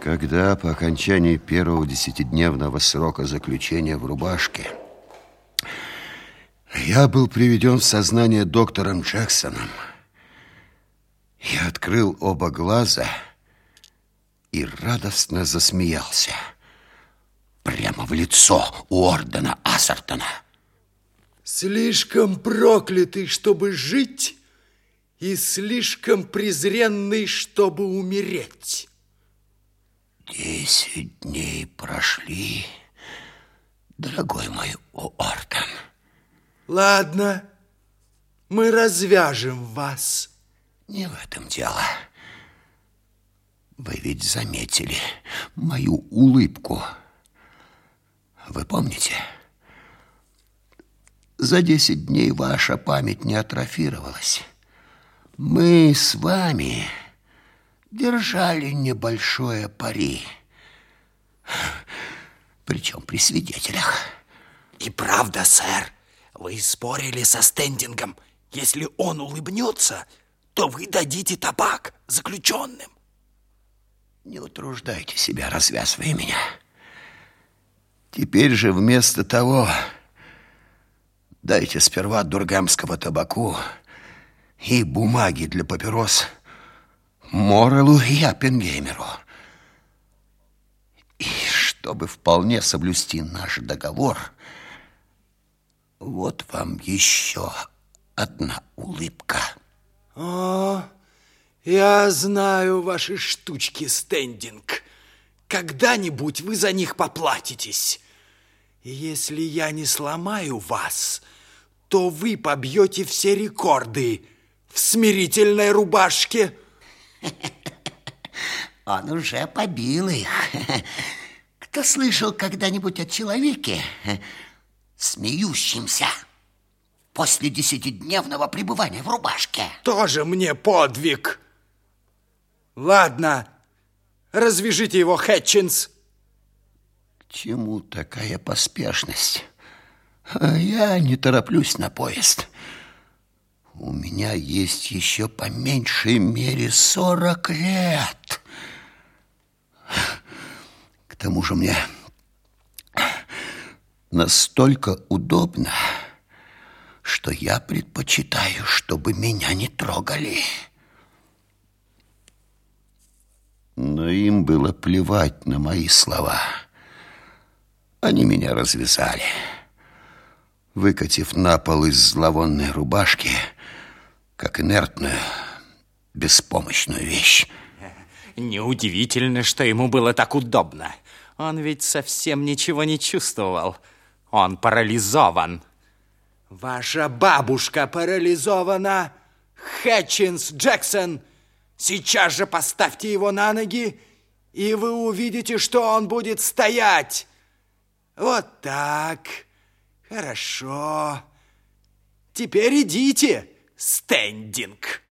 Когда по окончании первого десятидневного срока заключения в рубашке я был приведен в сознание доктором Джексоном, я открыл оба глаза и радостно засмеялся прямо в лицо Уордена Ассертона. Слишком проклятый, чтобы жить, и слишком презренный, чтобы умереть. Десять дней прошли, дорогой мой Уорден. Ладно, мы развяжем вас. Не в этом дело. Вы ведь заметили мою улыбку. Вы помните? За десять дней ваша память не атрофировалась. Мы с вами держали небольшое пари. Причем при свидетелях. И правда, сэр, вы спорили со стендингом. Если он улыбнется, то вы дадите табак заключенным. Не утруждайте себя, развязывая меня. Теперь же вместо того дайте сперва дургамского табаку и бумаги для папирос Морелу и Аппенгеймеру. И чтобы вполне соблюсти наш договор, вот вам еще одна улыбка. О, я знаю ваши штучки, стендинг. Когда-нибудь вы за них поплатитесь. Если я не сломаю вас, то вы побьете все рекорды в смирительной рубашке. Он уже побил их. Кто слышал когда-нибудь о человеке, смеющемся после десятидневного пребывания в рубашке? Тоже мне подвиг. Ладно, развяжите его, Хэтчинс. К чему такая поспешность? Я не тороплюсь на поезд. У меня есть еще по меньшей мере сорок лет. К тому же мне настолько удобно, что я предпочитаю, чтобы меня не трогали. Но им было плевать на мои слова. Они меня развязали. Выкатив на пол из зловонной рубашки, как инертную, беспомощную вещь. Неудивительно, что ему было так удобно. Он ведь совсем ничего не чувствовал. Он парализован. Ваша бабушка парализована. Хэтчинс Джексон. Сейчас же поставьте его на ноги, и вы увидите, что он будет стоять. Вот так. Хорошо. Теперь идите стендинг.